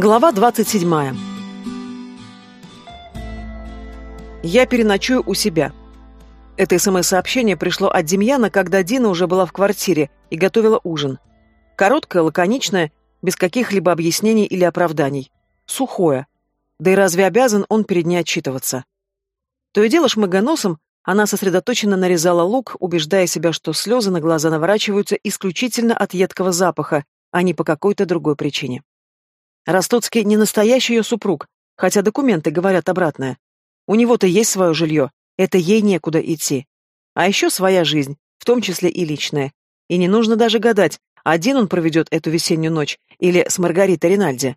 Глава 27. Я переночую у себя. Это СМС-сообщение пришло от Демьяна, когда Дина уже была в квартире и готовила ужин. Короткое, лаконичное, без каких-либо объяснений или оправданий. Сухое. Да и разве обязан он перед ней отчитываться? То и дело шмыгоносом, она сосредоточенно нарезала лук, убеждая себя, что слезы на глаза наворачиваются исключительно от едкого запаха, а не по какой-то другой причине. Ростоцкий не настоящий ее супруг, хотя документы говорят обратное. У него-то есть свое жилье, это ей некуда идти. А еще своя жизнь, в том числе и личная. И не нужно даже гадать, один он проведет эту весеннюю ночь или с Маргаритой Ринальди.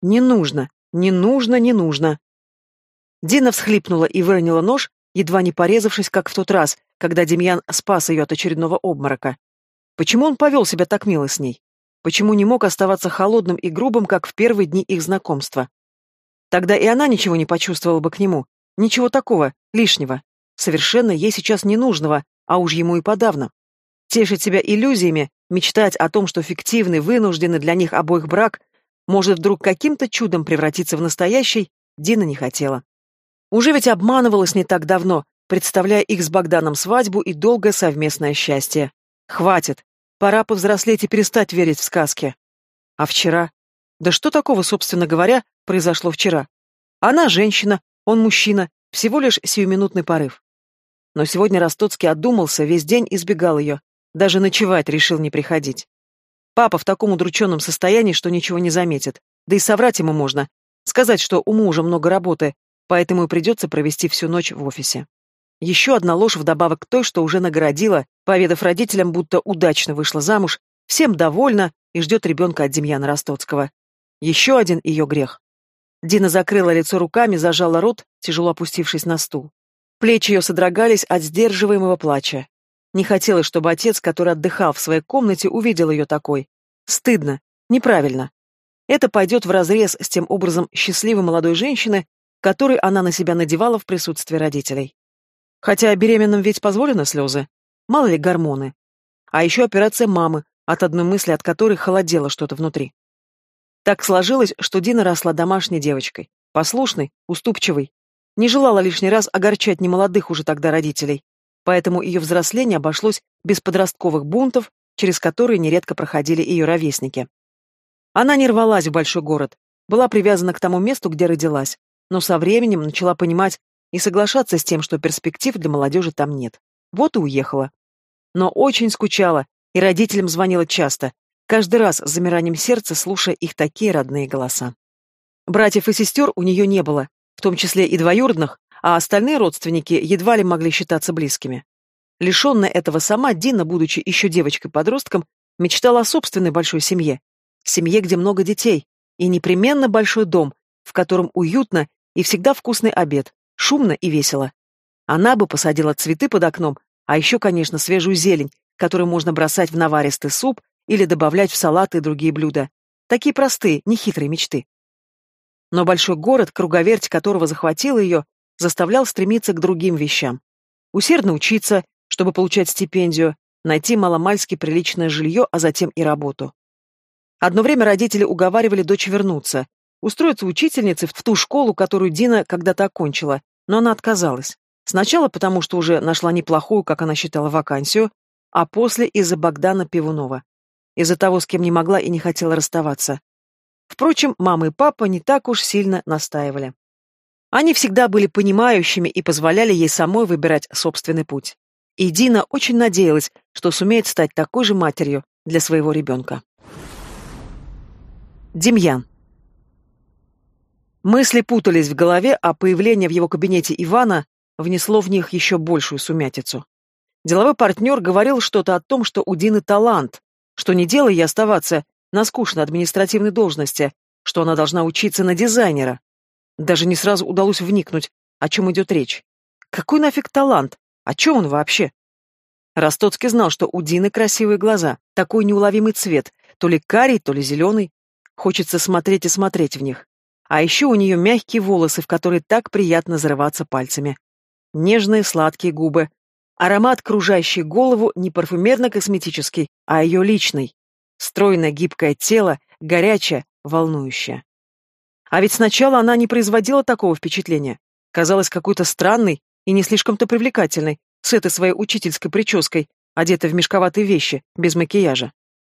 Не нужно, не нужно, не нужно. Дина всхлипнула и выронила нож, едва не порезавшись, как в тот раз, когда Демьян спас ее от очередного обморока. Почему он повел себя так мило с ней? Почему не мог оставаться холодным и грубым, как в первые дни их знакомства? Тогда и она ничего не почувствовала бы к нему. Ничего такого, лишнего. Совершенно ей сейчас ненужного, а уж ему и подавно. Тешить себя иллюзиями, мечтать о том, что фиктивный, вынужденный для них обоих брак может вдруг каким-то чудом превратиться в настоящий, Дина не хотела. Уже ведь обманывалась не так давно, представляя их с Богданом свадьбу и долгое совместное счастье. Хватит, Пора повзрослеть и перестать верить в сказки. А вчера? Да что такого, собственно говоря, произошло вчера? Она женщина, он мужчина, всего лишь сиюминутный порыв. Но сегодня Ростоцкий отдумался, весь день избегал ее. Даже ночевать решил не приходить. Папа в таком удрученном состоянии, что ничего не заметит. Да и соврать ему можно. Сказать, что у мужа много работы, поэтому и придется провести всю ночь в офисе. Еще одна ложь вдобавок к той, что уже наградила, поведав родителям, будто удачно вышла замуж, всем довольна и ждет ребенка от Демьяна Ростоцкого. Еще один ее грех. Дина закрыла лицо руками, зажала рот, тяжело опустившись на стул. Плечи ее содрогались от сдерживаемого плача. Не хотелось, чтобы отец, который отдыхал в своей комнате, увидел ее такой. Стыдно, неправильно. Это пойдет вразрез с тем образом счастливой молодой женщины, который она на себя надевала в присутствии родителей. Хотя беременным ведь позволено слезы. Мало ли гормоны. А еще операция мамы, от одной мысли от которой холодело что-то внутри. Так сложилось, что Дина росла домашней девочкой. Послушной, уступчивой. Не желала лишний раз огорчать немолодых уже тогда родителей. Поэтому ее взросление обошлось без подростковых бунтов, через которые нередко проходили ее ровесники. Она не рвалась в большой город, была привязана к тому месту, где родилась, но со временем начала понимать, и соглашаться с тем, что перспектив для молодежи там нет. Вот и уехала. Но очень скучала, и родителям звонила часто, каждый раз с замиранием сердца, слушая их такие родные голоса. Братьев и сестер у нее не было, в том числе и двоюродных, а остальные родственники едва ли могли считаться близкими. Лишенная этого сама, Дина, будучи еще девочкой-подростком, мечтала о собственной большой семье. Семье, где много детей, и непременно большой дом, в котором уютно и всегда вкусный обед, Шумно и весело. Она бы посадила цветы под окном, а еще, конечно, свежую зелень, которую можно бросать в наваристый суп или добавлять в салаты и другие блюда. Такие простые, нехитрые мечты. Но большой город, круговерть которого захватила ее, заставлял стремиться к другим вещам. Усердно учиться, чтобы получать стипендию, найти маломальски приличное жилье, а затем и работу. Одно время родители уговаривали дочь вернуться, устроиться учительницей в ту школу, которую Дина когда-то окончила, но она отказалась. Сначала потому, что уже нашла неплохую, как она считала, вакансию, а после из-за Богдана Пивунова. Из-за того, с кем не могла и не хотела расставаться. Впрочем, мама и папа не так уж сильно настаивали. Они всегда были понимающими и позволяли ей самой выбирать собственный путь. И Дина очень надеялась, что сумеет стать такой же матерью для своего ребенка. Демьян. Мысли путались в голове, а появление в его кабинете Ивана внесло в них еще большую сумятицу. Деловой партнер говорил что-то о том, что у Дины талант, что не делай ей оставаться на скучной административной должности, что она должна учиться на дизайнера. Даже не сразу удалось вникнуть, о чем идет речь. Какой нафиг талант? О чем он вообще? Ростоцкий знал, что у Дины красивые глаза, такой неуловимый цвет, то ли карий, то ли зеленый. Хочется смотреть и смотреть в них. А еще у нее мягкие волосы, в которые так приятно зарываться пальцами. Нежные сладкие губы. Аромат, кружащий голову, не парфюмерно-косметический, а ее личный. Стройное гибкое тело, горячее, волнующее. А ведь сначала она не производила такого впечатления. Казалась какой-то странной и не слишком-то привлекательной, с этой своей учительской прической, одетой в мешковатые вещи, без макияжа.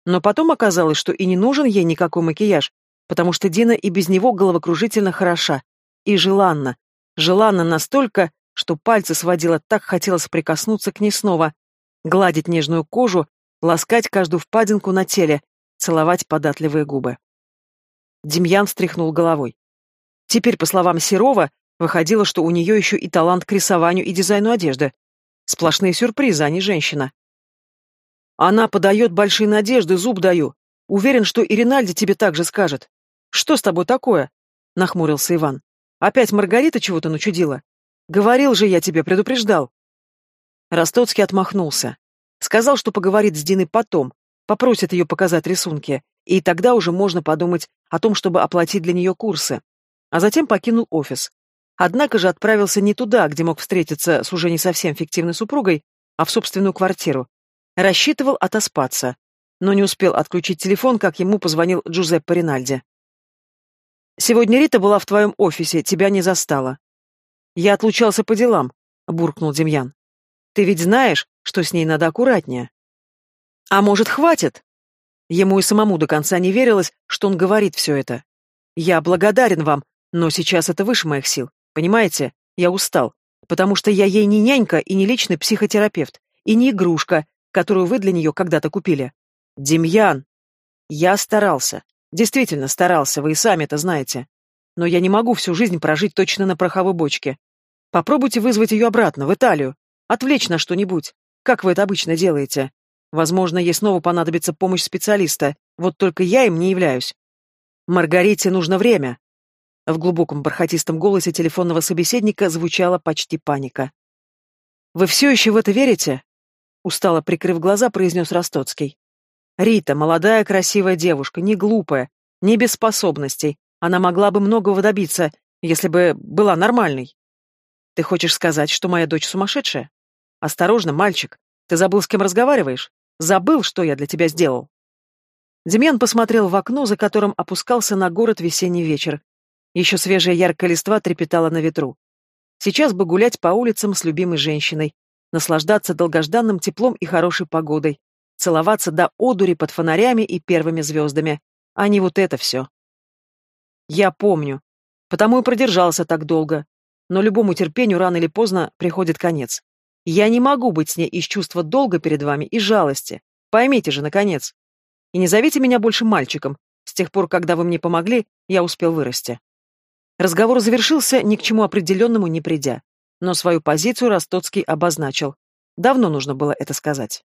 Но потом оказалось, что и не нужен ей никакой макияж, потому что Дина и без него головокружительно хороша. И желанна, желанна настолько, что пальцы сводила, так хотелось прикоснуться к ней снова. Гладить нежную кожу, ласкать каждую впадинку на теле, целовать податливые губы. Демьян встряхнул головой. Теперь, по словам Серова, выходило, что у нее еще и талант к рисованию и дизайну одежды. Сплошные сюрпризы, а не женщина. Она подает большие надежды, зуб даю. Уверен, что и Ринальди тебе также скажет. Что с тобой такое? Нахмурился Иван. Опять Маргарита чего-то начудила? Говорил же я тебе, предупреждал. Ростоцкий отмахнулся. Сказал, что поговорит с Диной потом, попросит ее показать рисунки, и тогда уже можно подумать о том, чтобы оплатить для нее курсы. А затем покинул офис. Однако же отправился не туда, где мог встретиться с уже не совсем фиктивной супругой, а в собственную квартиру. Рассчитывал отоспаться, но не успел отключить телефон, как ему позвонил Джузеппе Ринальди. «Сегодня Рита была в твоем офисе, тебя не застала». «Я отлучался по делам», — буркнул Демьян. «Ты ведь знаешь, что с ней надо аккуратнее». «А может, хватит?» Ему и самому до конца не верилось, что он говорит все это. «Я благодарен вам, но сейчас это выше моих сил, понимаете? Я устал, потому что я ей не нянька и не личный психотерапевт, и не игрушка, которую вы для нее когда-то купили. «Демьян!» «Я старался. Действительно старался, вы и сами это знаете. Но я не могу всю жизнь прожить точно на пороховой бочке. Попробуйте вызвать ее обратно, в Италию. Отвлечь на что-нибудь. Как вы это обычно делаете? Возможно, ей снова понадобится помощь специалиста. Вот только я им не являюсь. Маргарите нужно время. В глубоком бархатистом голосе телефонного собеседника звучала почти паника. «Вы все еще в это верите?» Устало прикрыв глаза, произнес Ростоцкий. Рита, молодая красивая девушка, не глупая, не без способностей. Она могла бы многого добиться, если бы была нормальной. Ты хочешь сказать, что моя дочь сумасшедшая? Осторожно, мальчик. Ты забыл, с кем разговариваешь? Забыл, что я для тебя сделал? Демьян посмотрел в окно, за которым опускался на город весенний вечер. Еще свежая яркая листва трепетала на ветру. Сейчас бы гулять по улицам с любимой женщиной, наслаждаться долгожданным теплом и хорошей погодой, целоваться до одури под фонарями и первыми звездами, а не вот это все. Я помню. Потому и продержался так долго. Но любому терпению рано или поздно приходит конец. Я не могу быть с ней из чувства долга перед вами и жалости. Поймите же, наконец. И не зовите меня больше мальчиком. С тех пор, когда вы мне помогли, я успел вырасти. Разговор завершился, ни к чему определенному не придя. Но свою позицию Ростоцкий обозначил. Давно нужно было это сказать.